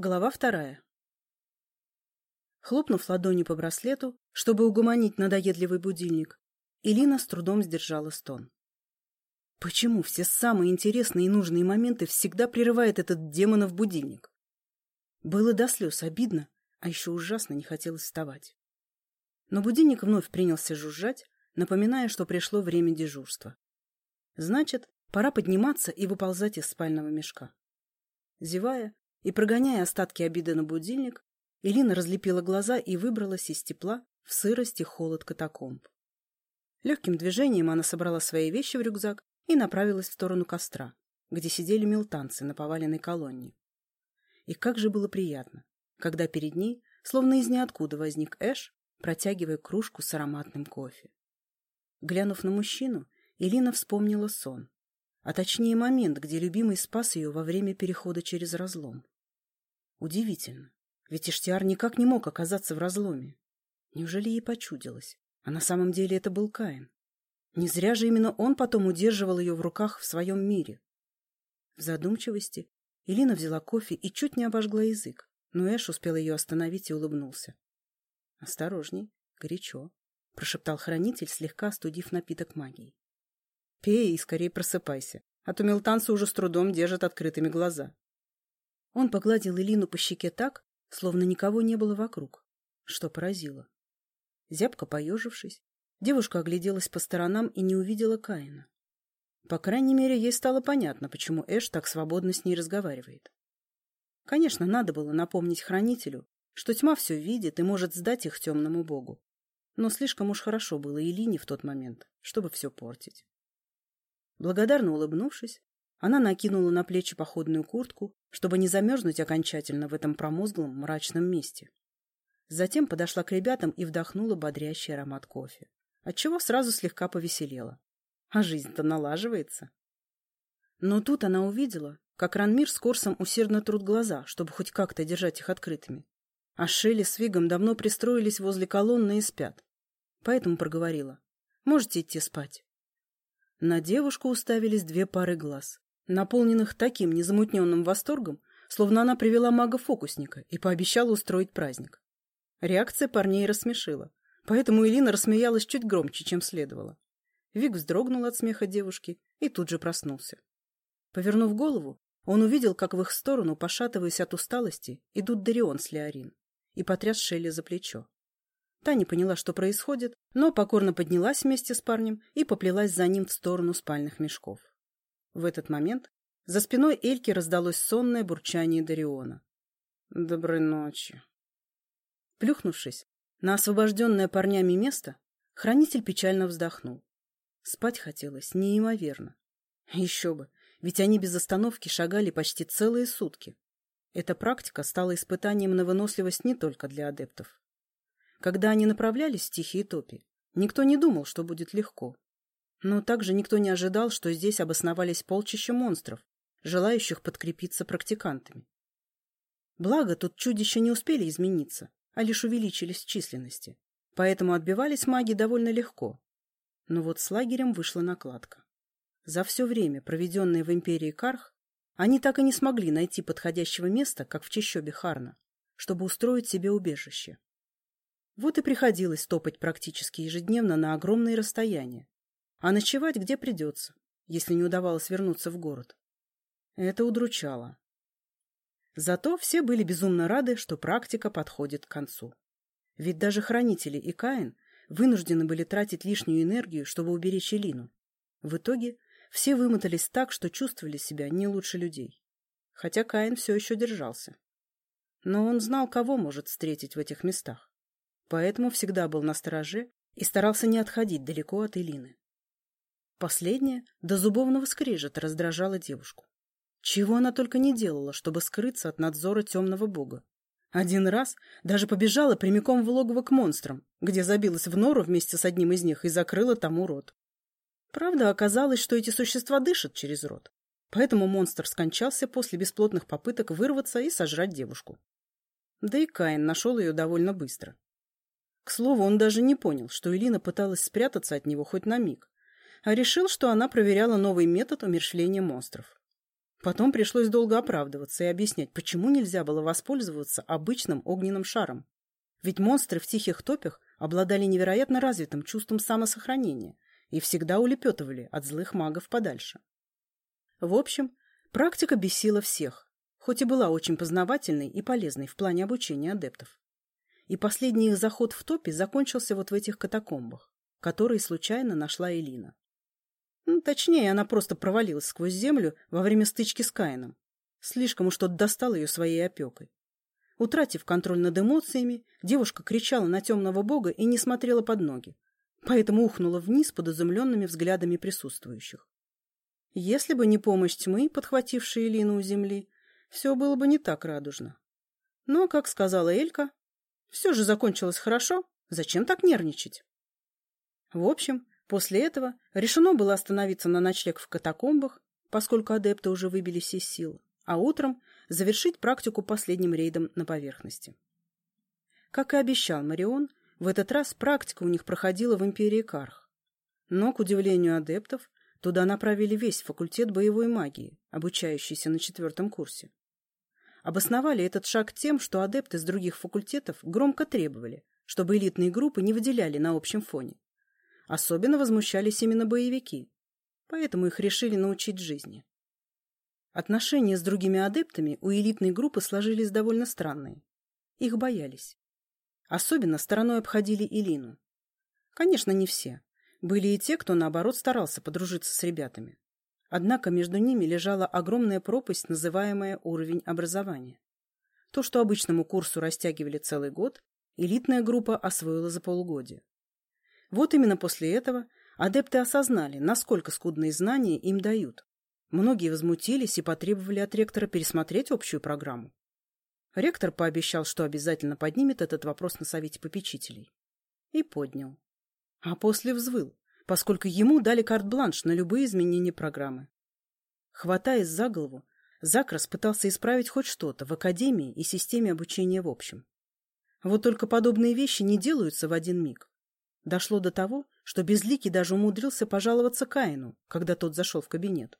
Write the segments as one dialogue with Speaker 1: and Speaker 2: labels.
Speaker 1: Глава вторая. Хлопнув ладони по браслету, чтобы угомонить надоедливый будильник, Элина с трудом сдержала стон. Почему все самые интересные и нужные моменты всегда прерывает этот демонов будильник? Было до слез обидно, а еще ужасно не хотелось вставать. Но будильник вновь принялся жужжать, напоминая, что пришло время дежурства. Значит, пора подниматься и выползать из спального мешка. Зевая и прогоняя остатки обиды на будильник, Элина разлепила глаза и выбралась из тепла в сырость и холод катакомб. Легким движением она собрала свои вещи в рюкзак и направилась в сторону костра, где сидели мелтанцы на поваленной колонне. И как же было приятно, когда перед ней, словно из ниоткуда возник Эш, протягивая кружку с ароматным кофе. Глянув на мужчину, Элина вспомнила сон, а точнее момент, где любимый спас ее во время перехода через разлом. Удивительно, ведь Иштиар никак не мог оказаться в разломе. Неужели ей почудилось? А на самом деле это был Каин. Не зря же именно он потом удерживал ее в руках в своем мире. В задумчивости Элина взяла кофе и чуть не обожгла язык, но Эш успел ее остановить и улыбнулся. — Осторожней, горячо, — прошептал хранитель, слегка остудив напиток магии. — Пей и скорее просыпайся, а то мелтанцы уже с трудом держат открытыми глаза. Он погладил Элину по щеке так, словно никого не было вокруг, что поразило. Зябко поежившись, девушка огляделась по сторонам и не увидела Каина. По крайней мере, ей стало понятно, почему Эш так свободно с ней разговаривает. Конечно, надо было напомнить хранителю, что тьма все видит и может сдать их темному богу. Но слишком уж хорошо было Элине в тот момент, чтобы все портить. Благодарно улыбнувшись, она накинула на плечи походную куртку, чтобы не замерзнуть окончательно в этом промозглом мрачном месте. Затем подошла к ребятам и вдохнула бодрящий аромат кофе, отчего сразу слегка повеселела. А жизнь-то налаживается. Но тут она увидела, как Ранмир с Корсом усердно трут глаза, чтобы хоть как-то держать их открытыми. А Шелли с Вигом давно пристроились возле колонны и спят. Поэтому проговорила. «Можете идти спать». На девушку уставились две пары глаз, наполненных таким незамутненным восторгом, словно она привела мага-фокусника и пообещала устроить праздник. Реакция парней рассмешила, поэтому Элина рассмеялась чуть громче, чем следовало. Вик вздрогнул от смеха девушки и тут же проснулся. Повернув голову, он увидел, как в их сторону, пошатываясь от усталости, идут Дарион с Леорин, и потряс Шелли за плечо. Та не поняла, что происходит, но покорно поднялась вместе с парнем и поплелась за ним в сторону спальных мешков. В этот момент за спиной Эльки раздалось сонное бурчание Дариона. «Доброй ночи». Плюхнувшись на освобожденное парнями место, хранитель печально вздохнул. Спать хотелось неимоверно. Еще бы, ведь они без остановки шагали почти целые сутки. Эта практика стала испытанием на выносливость не только для адептов. Когда они направлялись в тихие топи, никто не думал, что будет легко. Но также никто не ожидал, что здесь обосновались полчища монстров, желающих подкрепиться практикантами. Благо, тут чудища не успели измениться, а лишь увеличились в численности, поэтому отбивались маги довольно легко. Но вот с лагерем вышла накладка. За все время, проведенное в империи Карх, они так и не смогли найти подходящего места, как в чащобе Харна, чтобы устроить себе убежище. Вот и приходилось топать практически ежедневно на огромные расстояния, а ночевать где придется, если не удавалось вернуться в город. Это удручало. Зато все были безумно рады, что практика подходит к концу. Ведь даже хранители и Каин вынуждены были тратить лишнюю энергию, чтобы уберечь Элину. В итоге все вымотались так, что чувствовали себя не лучше людей. Хотя Каин все еще держался. Но он знал, кого может встретить в этих местах поэтому всегда был на стороже и старался не отходить далеко от Элины. Последнее до зубовного скрежета раздражало девушку. Чего она только не делала, чтобы скрыться от надзора темного бога. Один раз даже побежала прямиком в логово к монстрам, где забилась в нору вместе с одним из них и закрыла тому рот. Правда, оказалось, что эти существа дышат через рот, поэтому монстр скончался после бесплотных попыток вырваться и сожрать девушку. Да и Каин нашел ее довольно быстро. К слову, он даже не понял, что Элина пыталась спрятаться от него хоть на миг, а решил, что она проверяла новый метод умершления монстров. Потом пришлось долго оправдываться и объяснять, почему нельзя было воспользоваться обычным огненным шаром. Ведь монстры в тихих топях обладали невероятно развитым чувством самосохранения и всегда улепетывали от злых магов подальше. В общем, практика бесила всех, хоть и была очень познавательной и полезной в плане обучения адептов. И последний их заход в топе закончился вот в этих катакомбах, которые случайно нашла Элина. Ну, точнее, она просто провалилась сквозь землю во время стычки с Каином. Слишком уж тот достал ее своей опекой. Утратив контроль над эмоциями, девушка кричала на темного бога и не смотрела под ноги, поэтому ухнула вниз под изумленными взглядами присутствующих. Если бы не помощь тьмы, подхватившей Элину у земли, все было бы не так радужно. Но, как сказала Элька, все же закончилось хорошо, зачем так нервничать? В общем, после этого решено было остановиться на ночлег в катакомбах, поскольку адепты уже выбились из сил, а утром завершить практику последним рейдом на поверхности. Как и обещал Марион, в этот раз практика у них проходила в Империи Карх. Но, к удивлению адептов, туда направили весь факультет боевой магии, обучающийся на четвертом курсе. Обосновали этот шаг тем, что адепты с других факультетов громко требовали, чтобы элитные группы не выделяли на общем фоне. Особенно возмущались именно боевики, поэтому их решили научить жизни. Отношения с другими адептами у элитной группы сложились довольно странные. Их боялись. Особенно стороной обходили Илину. Конечно, не все. Были и те, кто, наоборот, старался подружиться с ребятами. Однако между ними лежала огромная пропасть, называемая уровень образования. То, что обычному курсу растягивали целый год, элитная группа освоила за полугодие. Вот именно после этого адепты осознали, насколько скудные знания им дают, Многие возмутились и потребовали от ректора пересмотреть общую программу. Ректор пообещал, что обязательно поднимет этот вопрос на совете попечителей. И поднял. А после взвыл, поскольку ему дали карт-бланш на любые изменения программы. Хватаясь за голову, Закрас пытался исправить хоть что-то в академии и системе обучения в общем. Вот только подобные вещи не делаются в один миг. Дошло до того, что Безликий даже умудрился пожаловаться Каину, когда тот зашел в кабинет.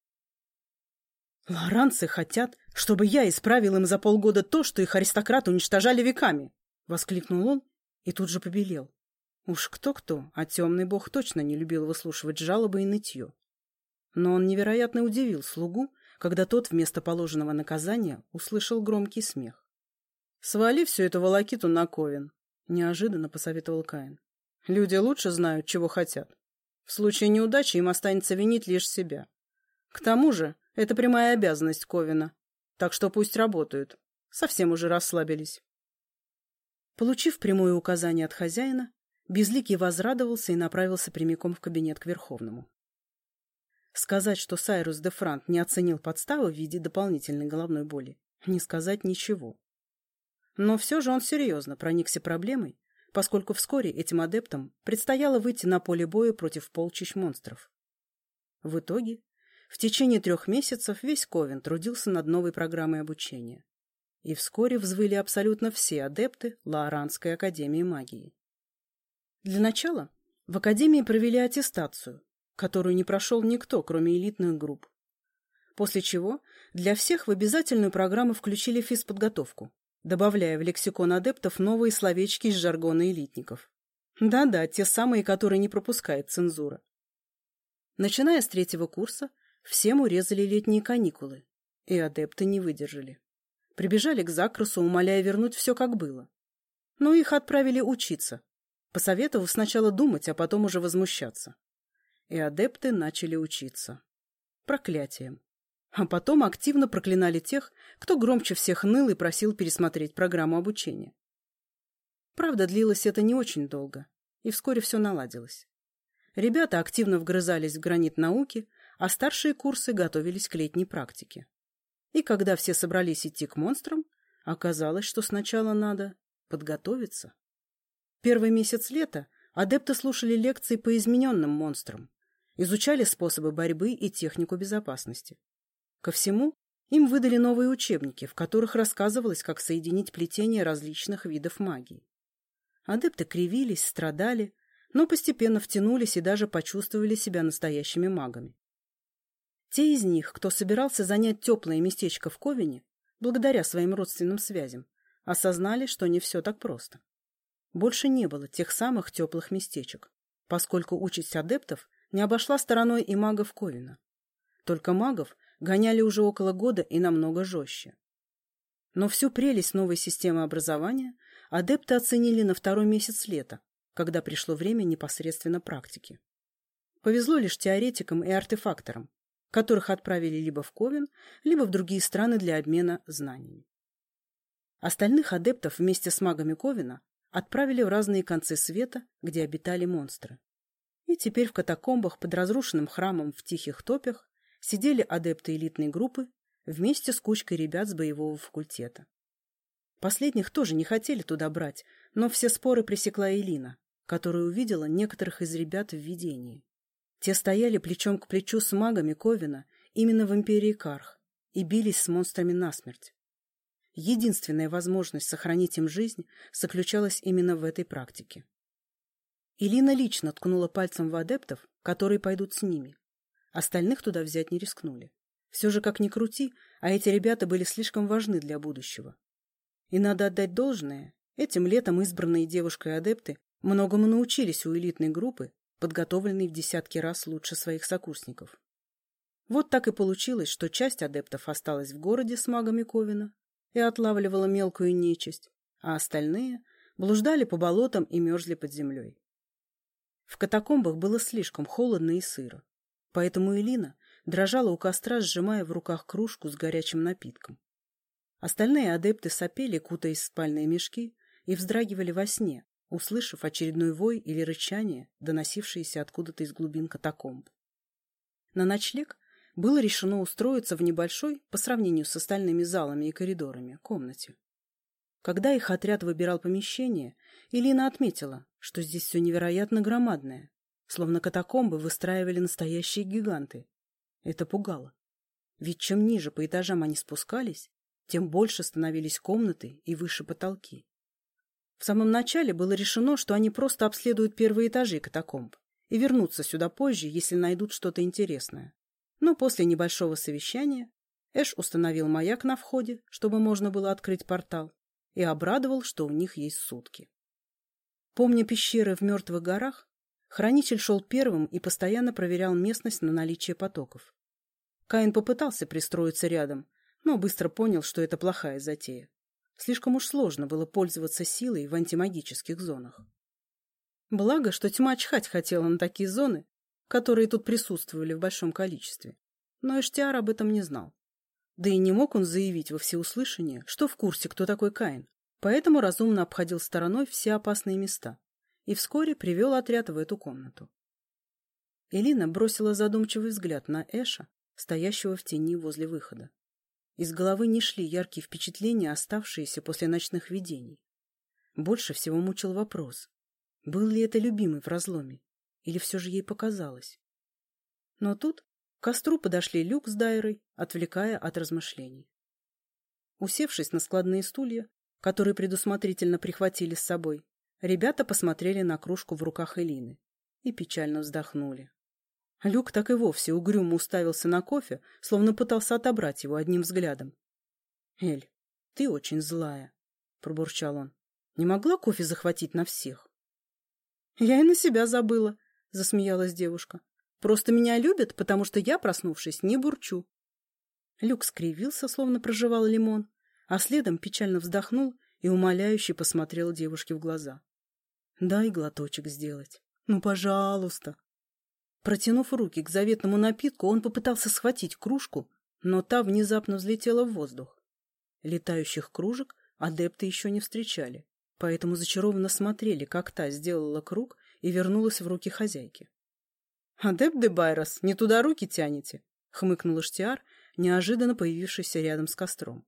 Speaker 1: «Лоранцы хотят, чтобы я исправил им за полгода то, что их аристократы уничтожали веками!» — воскликнул он и тут же побелел. Уж кто-кто, а темный бог точно не любил выслушивать жалобы и нытье. Но он невероятно удивил слугу, когда тот вместо положенного наказания услышал громкий смех. «Свали всю эту волокиту на Ковен», — неожиданно посоветовал Каин. «Люди лучше знают, чего хотят. В случае неудачи им останется винить лишь себя. К тому же это прямая обязанность Ковина. Так что пусть работают. Совсем уже расслабились. Получив прямое указание от хозяина, Безликий возрадовался и направился прямиком в кабинет к Верховному. Сказать, что Сайрус де Франт не оценил подставы в виде дополнительной головной боли, не сказать ничего. Но все же он серьезно проникся проблемой, поскольку вскоре этим адептам предстояло выйти на поле боя против полчищ монстров. В итоге в течение трех месяцев весь Ковен трудился над новой программой обучения. И вскоре взвыли абсолютно все адепты Лааранской академии магии. Для начала в академии провели аттестацию, которую не прошел никто, кроме элитных групп. После чего для всех в обязательную программу включили физподготовку, добавляя в лексикон адептов новые словечки из жаргона элитников. Да-да, те самые, которые не пропускает цензура. Начиная с третьего курса, Всем урезали летние каникулы, и адепты не выдержали. Прибежали к Закрусу, умоляя вернуть все, как было. Но их отправили учиться, посоветовав сначала думать, а потом уже возмущаться. И адепты начали учиться. Проклятием. А потом активно проклинали тех, кто громче всех ныл и просил пересмотреть программу обучения. Правда, длилось это не очень долго, и вскоре все наладилось. Ребята активно вгрызались в гранит науки, а старшие курсы готовились к летней практике. И когда все собрались идти к монстрам, оказалось, что сначала надо подготовиться. Первый месяц лета адепты слушали лекции по измененным монстрам, изучали способы борьбы и технику безопасности. Ко всему, им выдали новые учебники, в которых рассказывалось, как соединить плетение различных видов магии. Адепты кривились, страдали, но постепенно втянулись и даже почувствовали себя настоящими магами. Те из них, кто собирался занять теплое местечко в Ковине, благодаря своим родственным связям, осознали, что не все так просто. Больше не было тех самых теплых местечек, поскольку участь адептов не обошла стороной и магов Ковина. Только магов гоняли уже около года и намного жестче. Но всю прелесть новой системы образования адепты оценили на второй месяц лета, когда пришло время непосредственно практики. Повезло лишь теоретикам и артефакторам, которых отправили либо в Ковен, либо в другие страны для обмена знаниями. Остальных адептов вместе с магами Ковина отправили в разные концы света, где обитали монстры. И теперь в катакомбах под разрушенным храмом в Тихих Топях сидели адепты элитной группы вместе с кучкой ребят с боевого факультета. Последних тоже не хотели туда брать, но все споры пресекла Элина, которая увидела некоторых из ребят в видении. Те стояли плечом к плечу с магами Ковина именно в Империи Карх и бились с монстрами насмерть. Единственная возможность сохранить им жизнь заключалась именно в этой практике. Илина лично ткнула пальцем в адептов, которые пойдут с ними. Остальных туда взять не рискнули. Все же, как ни крути, а эти ребята были слишком важны для будущего. И надо отдать должное, этим летом избранные девушкой-адепты многому научились у элитной группы, подготовленной в десятки раз лучше своих сокурсников. Вот так и получилось, что часть адептов осталась в городе с магами Ковина и отлавливала мелкую нечисть, а остальные блуждали по болотам и мерзли под землей. В катакомбах было слишком холодно и сыро, поэтому Элина дрожала у костра, сжимая в руках кружку с горячим напитком. Остальные адепты сопели, кутаясь в спальные мешки, и вздрагивали во сне, услышав очередной вой или рычание, доносившееся откуда-то из глубин катакомб. На ночлег было решено устроиться в небольшой, по сравнению с остальными залами и коридорами, комнате. Когда их отряд выбирал помещение, Илина отметила, что здесь все невероятно громадное, словно катакомбы выстраивали настоящие гиганты. Это пугало. Ведь чем ниже по этажам они спускались, тем больше становились комнаты и выше потолки. В самом начале было решено, что они просто обследуют первые этажи катакомб и вернутся сюда позже, если найдут что-то интересное. Но после небольшого совещания Эш установил маяк на входе, чтобы можно было открыть портал, и обрадовал, что у них есть сутки. Помня пещеры в мертвых горах, хранитель шел первым и постоянно проверял местность на наличие потоков. Каин попытался пристроиться рядом, но быстро понял, что это плохая затея. Слишком уж сложно было пользоваться силой в антимагических зонах. Благо, что тьма чхать хотела на такие зоны, которые тут присутствовали в большом количестве. Но Эштиар об этом не знал. Да и не мог он заявить во всеуслышание, что в курсе, кто такой Каин, поэтому разумно обходил стороной все опасные места и вскоре привел отряд в эту комнату. Элина бросила задумчивый взгляд на Эша, стоящего в тени возле выхода. Из головы не шли яркие впечатления, оставшиеся после ночных видений. Больше всего мучил вопрос, был ли это любимый в разломе, или все же ей показалось. Но тут к костру подошли Люк с Дайрой, отвлекая от размышлений. Усевшись на складные стулья, которые предусмотрительно прихватили с собой, ребята посмотрели на кружку в руках Элины и печально вздохнули. Люк так и вовсе угрюмо уставился на кофе, словно пытался отобрать его одним взглядом. — Эль, ты очень злая, — пробурчал он. — Не могла кофе захватить на всех? — Я и на себя забыла, — засмеялась девушка. — Просто меня любят, потому что я, проснувшись, не бурчу. Люк скривился, словно прожевал лимон, а следом печально вздохнул и умоляюще посмотрел девушке в глаза. — Дай глоточек сделать. Ну, пожалуйста. Протянув руки к заветному напитку, он попытался схватить кружку, но та внезапно взлетела в воздух. Летающих кружек адепты еще не встречали, поэтому зачарованно смотрели, как та сделала круг и вернулась в руки хозяйки. — Адепт де Байрос, не туда руки тянете? — хмыкнул Иштиар, неожиданно появившийся рядом с костром.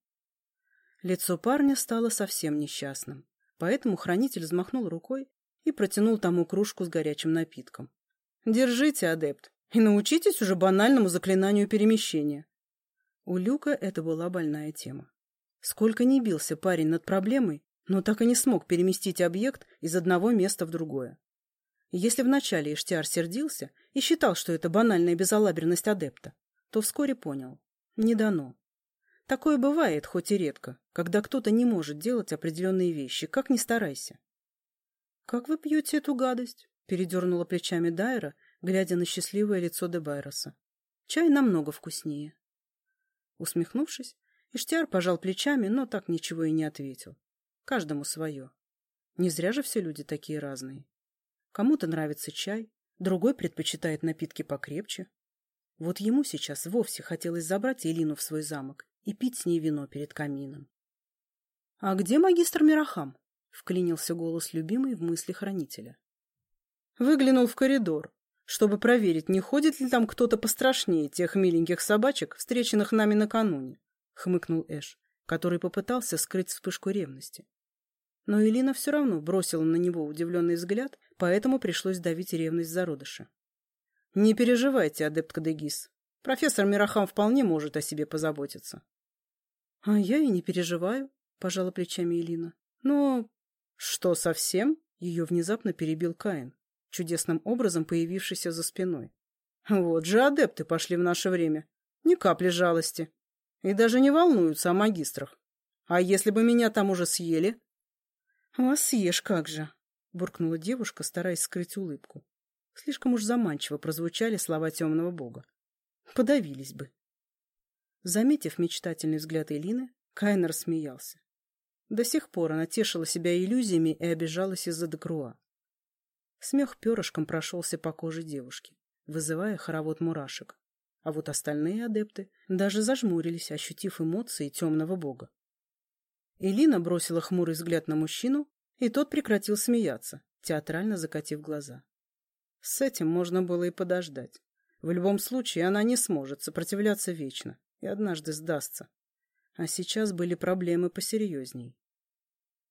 Speaker 1: Лицо парня стало совсем несчастным, поэтому хранитель взмахнул рукой и протянул тому кружку с горячим напитком. Держите, адепт, и научитесь уже банальному заклинанию перемещения. У Люка это была больная тема. Сколько ни бился парень над проблемой, но так и не смог переместить объект из одного места в другое. Если вначале Иштиар сердился и считал, что это банальная безалаберность адепта, то вскоре понял – не дано. Такое бывает, хоть и редко, когда кто-то не может делать определенные вещи, как ни старайся. «Как вы пьете эту гадость?» – передернула плечами Дайра, глядя на счастливое лицо Дебайроса. «Чай намного вкуснее». Усмехнувшись, Иштиар пожал плечами, но так ничего и не ответил. Каждому свое. Не зря же все люди такие разные. Кому-то нравится чай, другой предпочитает напитки покрепче. Вот ему сейчас вовсе хотелось забрать Элину в свой замок и пить с ней вино перед камином. — А где магистр Мирахам? — вклинился голос любимый в мысли хранителя. Выглянул в коридор, чтобы проверить, не ходит ли там кто-то пострашнее тех миленьких собачек, встреченных нами накануне, — хмыкнул Эш, который попытался скрыть вспышку ревности. Но Элина все равно бросила на него удивленный взгляд, поэтому пришлось давить ревность зародыша. — Не переживайте, адепт Кадегис. Профессор Мирахам вполне может о себе позаботиться. — А я и не переживаю, — пожала плечами Элина. — Но... — Что, совсем? — ее внезапно перебил Каин чудесным образом появившийся за спиной. Вот же адепты пошли в наше время. Ни капли жалости. И даже не волнуются о магистрах. А если бы меня там уже съели? — Вас съешь как же, — буркнула девушка, стараясь скрыть улыбку. Слишком уж заманчиво прозвучали слова темного бога. Подавились бы. Заметив мечтательный взгляд Элины, Каин рассмеялся. До сих пор она тешила себя иллюзиями и обижалась из-за Декруа. Смех перышком прошелся по коже девушки, вызывая хоровод мурашек. А вот остальные адепты даже зажмурились, ощутив эмоции темного бога. Элина бросила хмурый взгляд на мужчину, и тот прекратил смеяться, театрально закатив глаза. С этим можно было и подождать. В любом случае она не сможет сопротивляться вечно и однажды сдастся. А сейчас были проблемы посерьезней.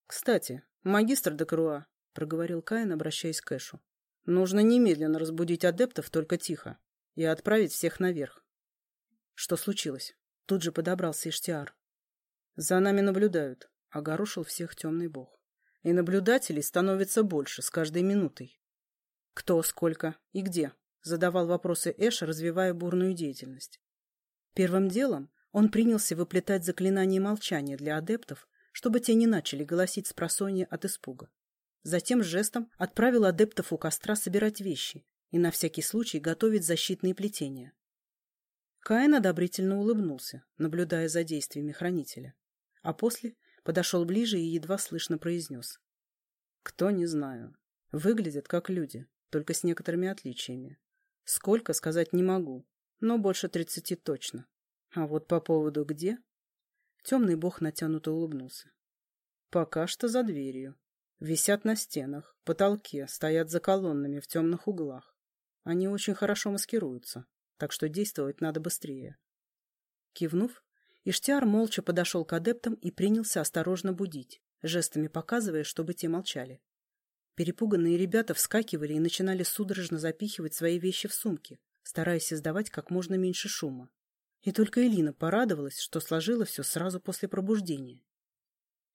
Speaker 1: Кстати, магистр Декруа — проговорил Каин, обращаясь к Эшу. «Нужно немедленно разбудить адептов, только тихо, и отправить всех наверх». «Что случилось?» Тут же подобрался Иштиар. «За нами наблюдают», — огорошил всех темный бог. «И наблюдателей становится больше с каждой минутой». «Кто, сколько и где?» — задавал вопросы Эш, развивая бурную деятельность. Первым делом он принялся выплетать заклинание молчания для адептов, чтобы те не начали голосить с просонья от испуга. Затем жестом отправил адептов у костра собирать вещи и на всякий случай готовить защитные плетения. Каин одобрительно улыбнулся, наблюдая за действиями хранителя, а после подошел ближе и едва слышно произнес. «Кто, не знаю. Выглядят как люди, только с некоторыми отличиями. Сколько, сказать не могу, но больше тридцати точно. А вот по поводу где...» Темный бог натянуто улыбнулся. «Пока что за дверью. Висят на стенах, потолке, стоят за колоннами в темных углах. Они очень хорошо маскируются, так что действовать надо быстрее. Кивнув, Иштиар молча подошел к адептам и принялся осторожно будить, жестами показывая, чтобы те молчали. Перепуганные ребята вскакивали и начинали судорожно запихивать свои вещи в сумки, стараясь издавать как можно меньше шума. И только Элина порадовалась, что сложила все сразу после пробуждения.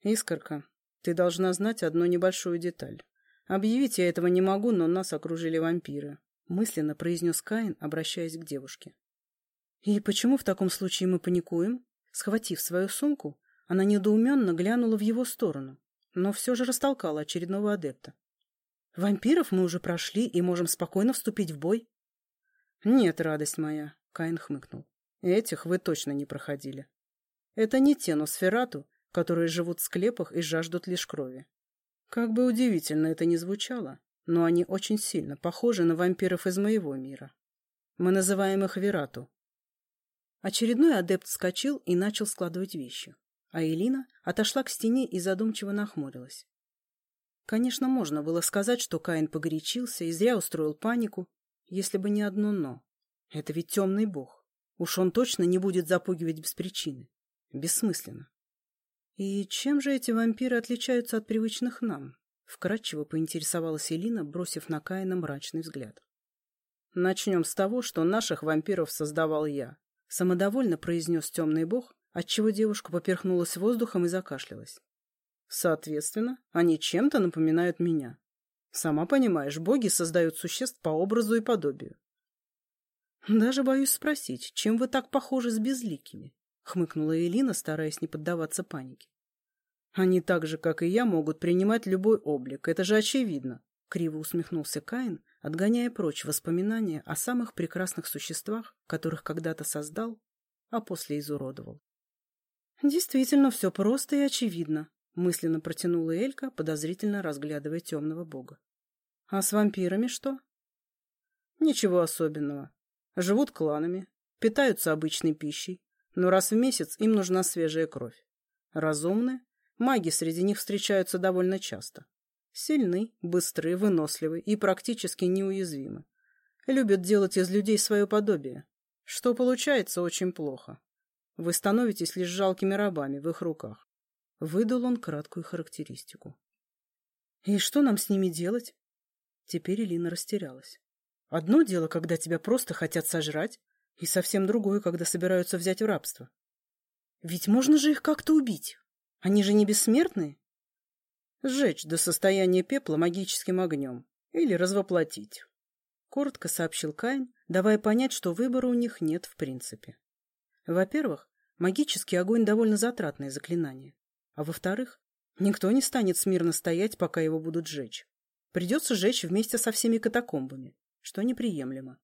Speaker 1: «Искорка, ты должна знать одну небольшую деталь. Объявить я этого не могу, но нас окружили вампиры. Мысленно произнес Каин, обращаясь к девушке. И почему в таком случае мы паникуем? Схватив свою сумку, она недоуменно глянула в его сторону, но все же растолкала очередного адепта. Вампиров мы уже прошли и можем спокойно вступить в бой. Нет, радость моя, Каин хмыкнул. Этих вы точно не проходили. Это не те Носферату, которые живут в склепах и жаждут лишь крови. Как бы удивительно это ни звучало, но они очень сильно похожи на вампиров из моего мира. Мы называем их Верату. Очередной адепт вскочил и начал складывать вещи, а Элина отошла к стене и задумчиво нахмурилась. Конечно, можно было сказать, что Каин погорячился и зря устроил панику, если бы не одно «но». Это ведь темный бог. Уж он точно не будет запугивать без причины. Бессмысленно. «И чем же эти вампиры отличаются от привычных нам?» — вкратчиво поинтересовалась Элина, бросив на Каина мрачный взгляд. «Начнем с того, что наших вампиров создавал я», — самодовольно произнес темный бог, отчего девушка поперхнулась воздухом и закашлялась. «Соответственно, они чем-то напоминают меня. Сама понимаешь, боги создают существ по образу и подобию». Даже боюсь спросить, чем вы так похожи с безликими? Хмыкнула Элина, стараясь не поддаваться панике. Они так же, как и я, могут принимать любой облик. Это же очевидно. Криво усмехнулся Каин, отгоняя прочь воспоминания о самых прекрасных существах, которых когда-то создал, а после изуродовал. Действительно, все просто и очевидно, мысленно протянула Элька, подозрительно разглядывая темного бога. А с вампирами что? Ничего особенного. Живут кланами, питаются обычной пищей, но раз в месяц им нужна свежая кровь. Разумны, маги среди них встречаются довольно часто. Сильны, быстры, выносливы и практически неуязвимы. Любят делать из людей свое подобие, что получается очень плохо. Вы становитесь лишь жалкими рабами в их руках. Выдал он краткую характеристику. И что нам с ними делать? Теперь Элина растерялась. Одно дело, когда тебя просто хотят сожрать, и совсем другое, когда собираются взять в рабство. Ведь можно же их как-то убить. Они же не бессмертные. Сжечь до состояния пепла магическим огнем или развоплотить. Коротко сообщил Кайн, давая понять, что выбора у них нет в принципе. Во-первых, магический огонь довольно затратное заклинание. А во-вторых, никто не станет смирно стоять, пока его будут сжечь. Придется сжечь вместе со всеми катакомбами, что неприемлемо.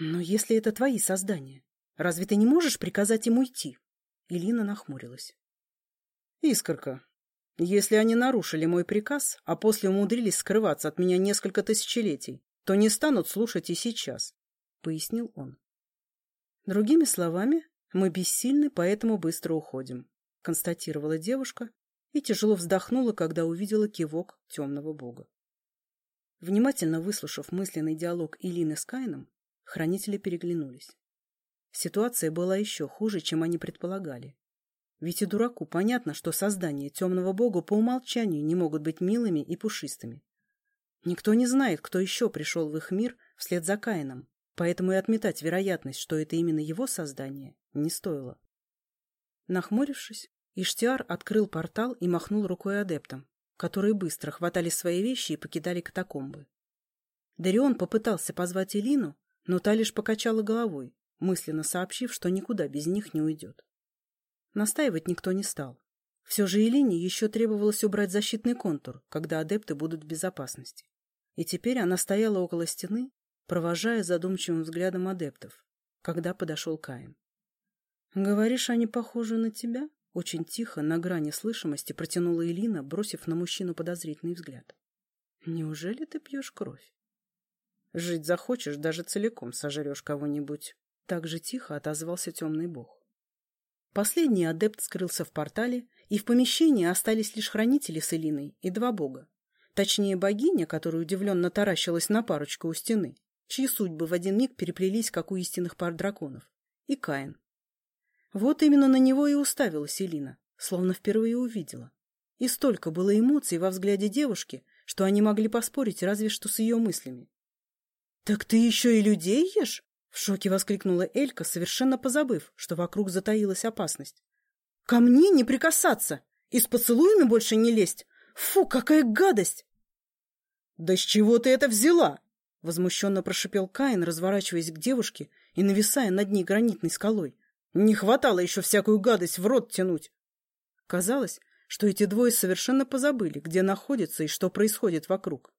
Speaker 1: Но если это твои создания, разве ты не можешь приказать им уйти? Илина нахмурилась. Искорка, если они нарушили мой приказ, а после умудрились скрываться от меня несколько тысячелетий, то не станут слушать и сейчас, — пояснил он. Другими словами, мы бессильны, поэтому быстро уходим, — констатировала девушка и тяжело вздохнула, когда увидела кивок темного бога. Внимательно выслушав мысленный диалог Илины с Кайном, хранители переглянулись. Ситуация была еще хуже, чем они предполагали. Ведь и дураку понятно, что создания темного бога по умолчанию не могут быть милыми и пушистыми. Никто не знает, кто еще пришел в их мир вслед за Каином, поэтому и отметать вероятность, что это именно его создание, не стоило. Нахмурившись, Иштиар открыл портал и махнул рукой адептам, которые быстро хватали свои вещи и покидали катакомбы. Дарион попытался позвать Элину, но та лишь покачала головой, мысленно сообщив, что никуда без них не уйдет. Настаивать никто не стал. Все же Элине еще требовалось убрать защитный контур, когда адепты будут в безопасности. И теперь она стояла около стены, провожая задумчивым взглядом адептов, когда подошел Каин. «Говоришь, они похожи на тебя?» Очень тихо, на грани слышимости, протянула Элина, бросив на мужчину подозрительный взгляд. «Неужели ты пьешь кровь?» «Жить захочешь, даже целиком сожрешь кого-нибудь», — так же тихо отозвался темный бог. Последний адепт скрылся в портале, и в помещении остались лишь хранители с Элиной и два бога. Точнее, богиня, которая удивленно таращилась на парочку у стены, чьи судьбы в один миг переплелись, как у истинных пар драконов, и Каин, вот именно на него и уставилась Элина, словно впервые увидела. И столько было эмоций во взгляде девушки, что они могли поспорить разве что с ее мыслями. — Так ты еще и людей ешь? — в шоке воскликнула Элька, совершенно позабыв, что вокруг затаилась опасность. — Ко мне не прикасаться! И с поцелуями больше не лезть! Фу, какая гадость! — Да с чего ты это взяла? — возмущенно прошипел Каин, разворачиваясь к девушке и нависая над ней гранитной скалой. Не хватало еще всякую гадость в рот тянуть. Казалось, что эти двое совершенно позабыли, где находятся и что происходит вокруг.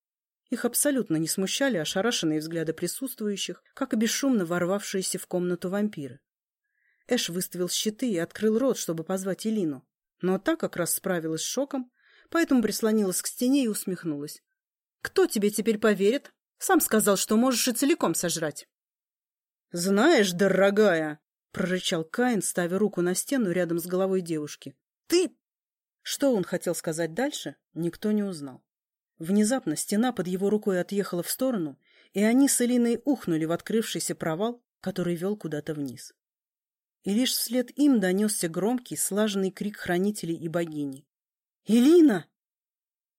Speaker 1: Их абсолютно не смущали ошарашенные взгляды присутствующих, как и бесшумно ворвавшиеся в комнату вампиры. Эш выставил щиты и открыл рот, чтобы позвать Элину, но та как раз справилась с шоком, поэтому прислонилась к стене и усмехнулась. «Кто тебе теперь поверит? Сам сказал, что можешь и целиком сожрать». «Знаешь, дорогая!» Прорычал Каин, ставя руку на стену рядом с головой девушки. «Ты...» Что он хотел сказать дальше, никто не узнал. Внезапно стена под его рукой отъехала в сторону, и они с Элиной ухнули в открывшийся провал, который вел куда-то вниз. И лишь вслед им донесся громкий, слаженный крик хранителей и богини. «Элина!»